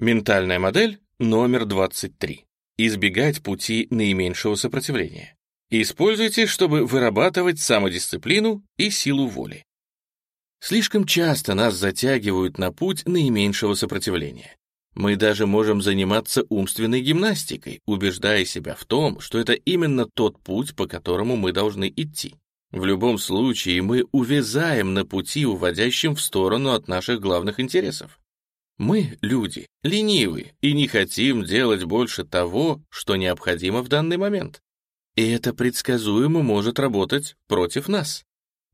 Ментальная модель номер 23. Избегать пути наименьшего сопротивления. Используйте, чтобы вырабатывать самодисциплину и силу воли. Слишком часто нас затягивают на путь наименьшего сопротивления. Мы даже можем заниматься умственной гимнастикой, убеждая себя в том, что это именно тот путь, по которому мы должны идти. В любом случае мы увязаем на пути, уводящем в сторону от наших главных интересов. Мы, люди, ленивы и не хотим делать больше того, что необходимо в данный момент. И это предсказуемо может работать против нас.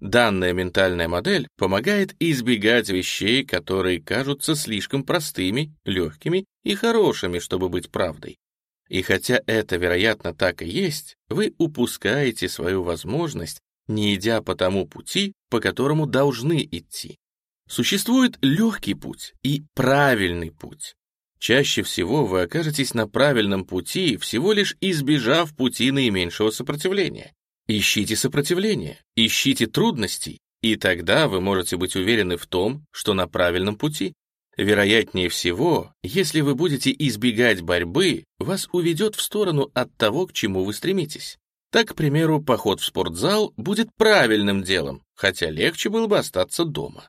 Данная ментальная модель помогает избегать вещей, которые кажутся слишком простыми, легкими и хорошими, чтобы быть правдой. И хотя это, вероятно, так и есть, вы упускаете свою возможность, не идя по тому пути, по которому должны идти. Существует легкий путь и правильный путь. Чаще всего вы окажетесь на правильном пути, всего лишь избежав пути наименьшего сопротивления. Ищите сопротивление, ищите трудностей, и тогда вы можете быть уверены в том, что на правильном пути. Вероятнее всего, если вы будете избегать борьбы, вас уведет в сторону от того, к чему вы стремитесь. Так, к примеру, поход в спортзал будет правильным делом, хотя легче было бы остаться дома.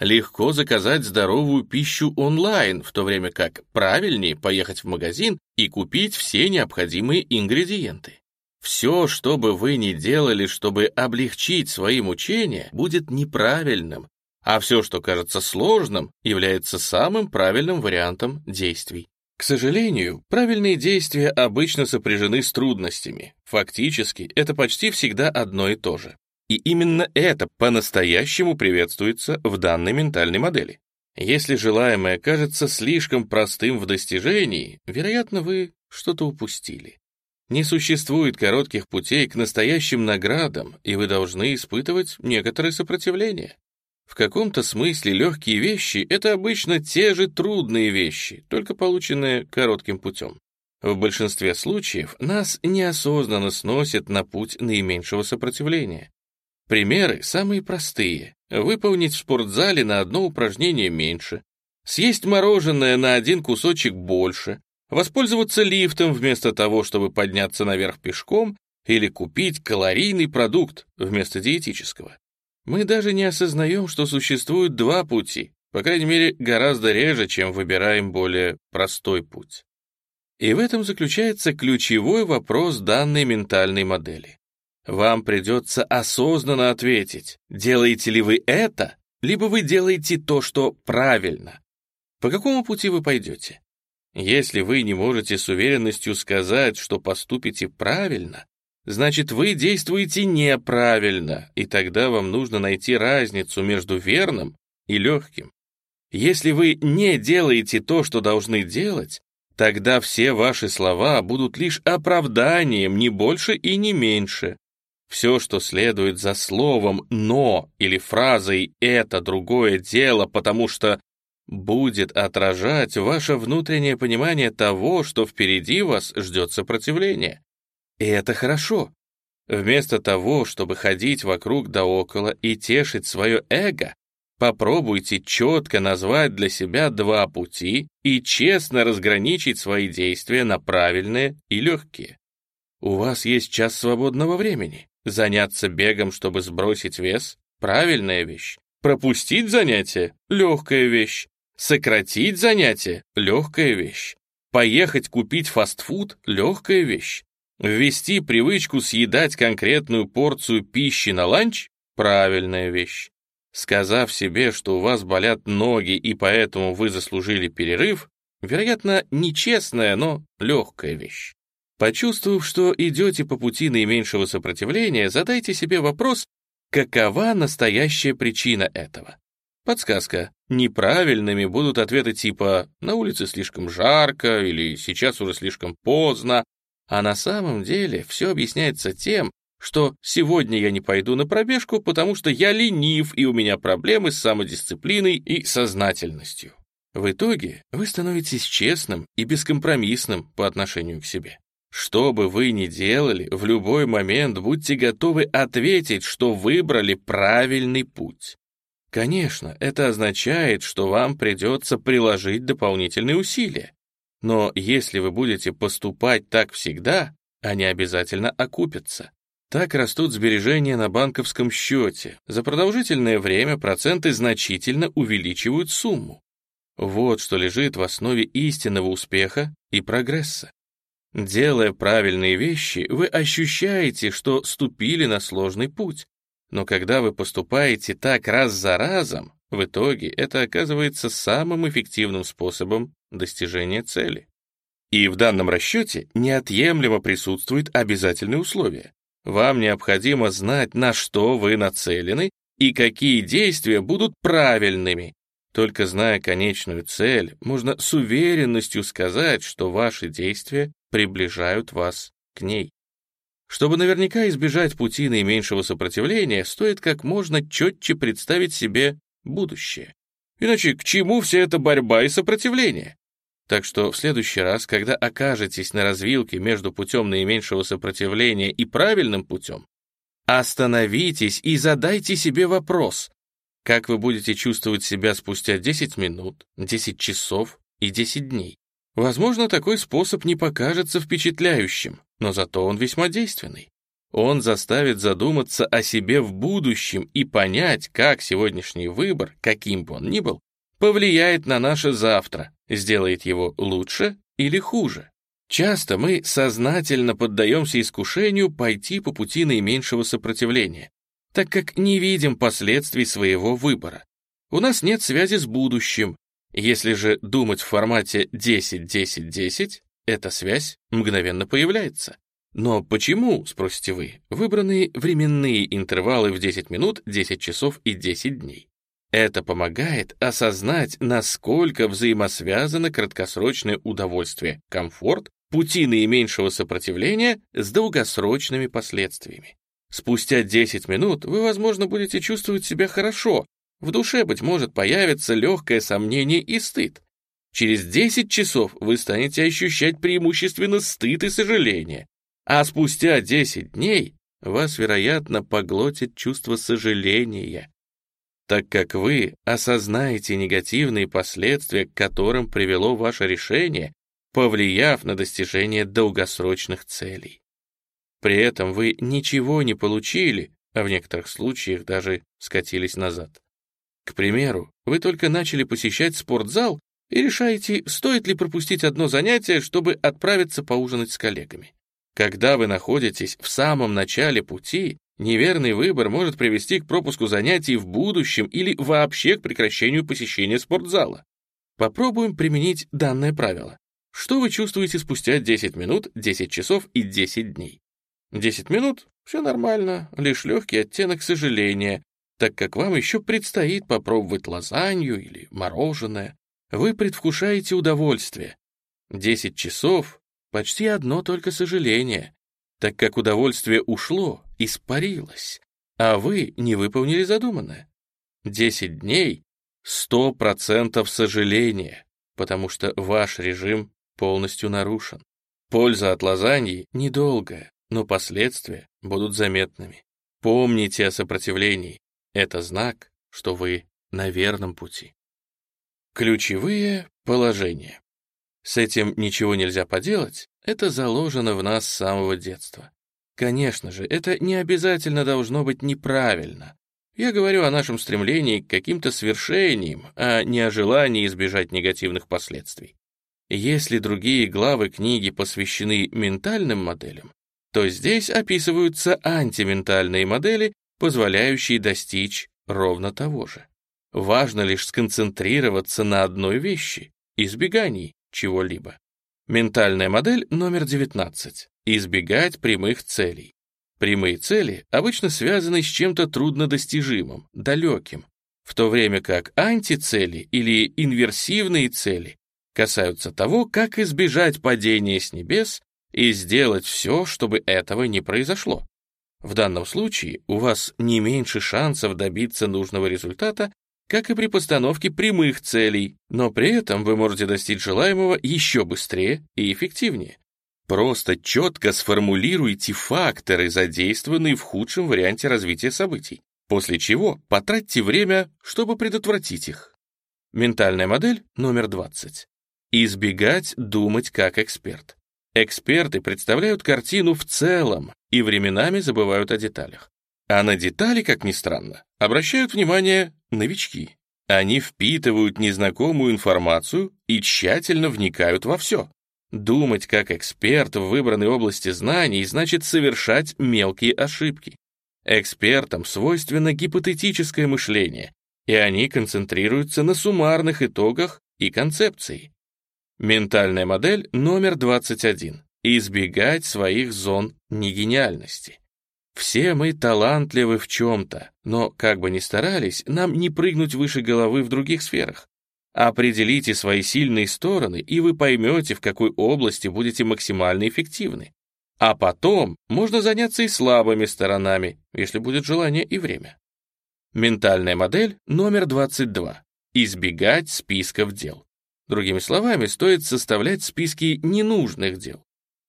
Легко заказать здоровую пищу онлайн, в то время как правильнее поехать в магазин и купить все необходимые ингредиенты. Все, что бы вы ни делали, чтобы облегчить свои мучения, будет неправильным, а все, что кажется сложным, является самым правильным вариантом действий. К сожалению, правильные действия обычно сопряжены с трудностями. Фактически, это почти всегда одно и то же. И именно это по-настоящему приветствуется в данной ментальной модели. Если желаемое кажется слишком простым в достижении, вероятно, вы что-то упустили. Не существует коротких путей к настоящим наградам, и вы должны испытывать некоторое сопротивление. В каком-то смысле легкие вещи — это обычно те же трудные вещи, только полученные коротким путем. В большинстве случаев нас неосознанно сносят на путь наименьшего сопротивления. Примеры самые простые. Выполнить в спортзале на одно упражнение меньше, съесть мороженое на один кусочек больше, воспользоваться лифтом вместо того, чтобы подняться наверх пешком, или купить калорийный продукт вместо диетического. Мы даже не осознаем, что существует два пути, по крайней мере, гораздо реже, чем выбираем более простой путь. И в этом заключается ключевой вопрос данной ментальной модели. Вам придется осознанно ответить, делаете ли вы это, либо вы делаете то, что правильно. По какому пути вы пойдете? Если вы не можете с уверенностью сказать, что поступите правильно, значит вы действуете неправильно, и тогда вам нужно найти разницу между верным и легким. Если вы не делаете то, что должны делать, тогда все ваши слова будут лишь оправданием, не больше и не меньше. Все, что следует за словом «но» или фразой «это другое дело», потому что будет отражать ваше внутреннее понимание того, что впереди вас ждет сопротивление. И это хорошо. Вместо того, чтобы ходить вокруг да около и тешить свое эго, попробуйте четко назвать для себя два пути и честно разграничить свои действия на правильные и легкие. У вас есть час свободного времени. Заняться бегом, чтобы сбросить вес — правильная вещь. Пропустить занятие — легкая вещь. Сократить занятие — легкая вещь. Поехать купить фастфуд — легкая вещь. Ввести привычку съедать конкретную порцию пищи на ланч — правильная вещь. Сказав себе, что у вас болят ноги и поэтому вы заслужили перерыв, вероятно, нечестная, но легкая вещь. Почувствовав, что идете по пути наименьшего сопротивления, задайте себе вопрос, какова настоящая причина этого. Подсказка. Неправильными будут ответы типа «на улице слишком жарко» или «сейчас уже слишком поздно», а на самом деле все объясняется тем, что сегодня я не пойду на пробежку, потому что я ленив и у меня проблемы с самодисциплиной и сознательностью. В итоге вы становитесь честным и бескомпромиссным по отношению к себе. Что бы вы ни делали, в любой момент будьте готовы ответить, что выбрали правильный путь. Конечно, это означает, что вам придется приложить дополнительные усилия. Но если вы будете поступать так всегда, они обязательно окупятся. Так растут сбережения на банковском счете. За продолжительное время проценты значительно увеличивают сумму. Вот что лежит в основе истинного успеха и прогресса. Делая правильные вещи, вы ощущаете, что ступили на сложный путь. Но когда вы поступаете так раз за разом, в итоге это оказывается самым эффективным способом достижения цели. И в данном расчете неотъемлемо присутствует обязательное условие. Вам необходимо знать, на что вы нацелены и какие действия будут правильными. Только зная конечную цель, можно с уверенностью сказать, что ваши действия приближают вас к ней. Чтобы наверняка избежать пути наименьшего сопротивления, стоит как можно четче представить себе будущее. Иначе к чему вся эта борьба и сопротивление? Так что в следующий раз, когда окажетесь на развилке между путем наименьшего сопротивления и правильным путем, остановитесь и задайте себе вопрос, как вы будете чувствовать себя спустя 10 минут, 10 часов и 10 дней. Возможно, такой способ не покажется впечатляющим, но зато он весьма действенный. Он заставит задуматься о себе в будущем и понять, как сегодняшний выбор, каким бы он ни был, повлияет на наше завтра, сделает его лучше или хуже. Часто мы сознательно поддаемся искушению пойти по пути наименьшего сопротивления, так как не видим последствий своего выбора. У нас нет связи с будущим, если же думать в формате 10-10-10, эта связь мгновенно появляется. Но почему, спросите вы, выбраны временные интервалы в 10 минут, 10 часов и 10 дней? Это помогает осознать, насколько взаимосвязано краткосрочное удовольствие, комфорт, пути наименьшего сопротивления с долгосрочными последствиями. Спустя 10 минут вы, возможно, будете чувствовать себя хорошо, в душе, быть может, появится легкое сомнение и стыд. Через 10 часов вы станете ощущать преимущественно стыд и сожаление, а спустя 10 дней вас, вероятно, поглотит чувство сожаления, так как вы осознаете негативные последствия, к которым привело ваше решение, повлияв на достижение долгосрочных целей. При этом вы ничего не получили, а в некоторых случаях даже скатились назад. К примеру, вы только начали посещать спортзал и решаете, стоит ли пропустить одно занятие, чтобы отправиться поужинать с коллегами. Когда вы находитесь в самом начале пути, неверный выбор может привести к пропуску занятий в будущем или вообще к прекращению посещения спортзала. Попробуем применить данное правило. Что вы чувствуете спустя 10 минут, 10 часов и 10 дней? 10 минут — все нормально, лишь легкий оттенок сожаления, так как вам еще предстоит попробовать лазанью или мороженое. Вы предвкушаете удовольствие. Десять часов — почти одно только сожаление, так как удовольствие ушло, испарилось, а вы не выполнили задуманное. Десять дней — сто процентов сожаления, потому что ваш режим полностью нарушен. Польза от лазаньи недолгая, но последствия будут заметными. Помните о сопротивлении, это знак, что вы на верном пути. Ключевые положения. С этим ничего нельзя поделать, это заложено в нас с самого детства. Конечно же, это не обязательно должно быть неправильно. Я говорю о нашем стремлении к каким-то свершениям, а не о желании избежать негативных последствий. Если другие главы книги посвящены ментальным моделям, то здесь описываются антиментальные модели, позволяющие достичь ровно того же. Важно лишь сконцентрироваться на одной вещи — избегании чего-либо. Ментальная модель номер 19. Избегать прямых целей. Прямые цели обычно связаны с чем-то труднодостижимым, далеким, в то время как антицели или инверсивные цели касаются того, как избежать падения с небес и сделать все, чтобы этого не произошло. В данном случае у вас не меньше шансов добиться нужного результата, как и при постановке прямых целей, но при этом вы можете достичь желаемого еще быстрее и эффективнее. Просто четко сформулируйте факторы, задействованные в худшем варианте развития событий. после чего потратьте время, чтобы предотвратить их. Ментальная модель номер 20. Избегать думать как эксперт. Эксперты представляют картину в целом и временами забывают о деталях. А на детали, как ни странно, обращают внимание новички. Они впитывают незнакомую информацию и тщательно вникают во все. Думать как эксперт в выбранной области знаний значит совершать мелкие ошибки. Экспертам свойственно гипотетическое мышление, и они концентрируются на суммарных итогах и концепции. Ментальная модель номер 21. Избегать своих зон негениальности. Все мы талантливы в чем-то, но, как бы ни старались, нам не прыгнуть выше головы в других сферах. Определите свои сильные стороны, и вы поймете, в какой области будете максимально эффективны. А потом можно заняться и слабыми сторонами, если будет желание и время. Ментальная модель номер 22. Избегать списков дел. Другими словами, стоит составлять списки ненужных дел.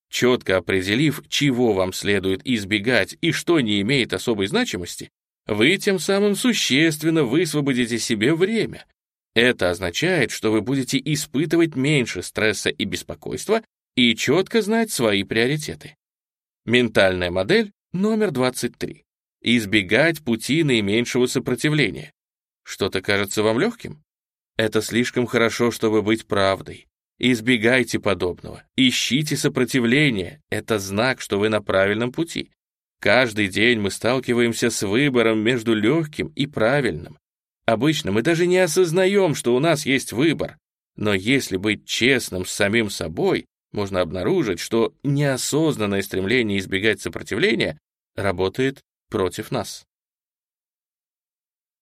Четко определив, чего вам следует избегать и что не имеет особой значимости, вы тем самым существенно высвободите себе время, это означает, что вы будете испытывать меньше стресса и беспокойства и четко знать свои приоритеты. Ментальная модель номер 23. Избегать пути наименьшего сопротивления. Что-то кажется вам легким? Это слишком хорошо, чтобы быть правдой. Избегайте подобного. Ищите сопротивление. Это знак, что вы на правильном пути. Каждый день мы сталкиваемся с выбором между легким и правильным. Обычно мы даже не осознаем, что у нас есть выбор. Но если быть честным с самим собой, можно обнаружить, что неосознанное стремление избегать сопротивления работает против нас.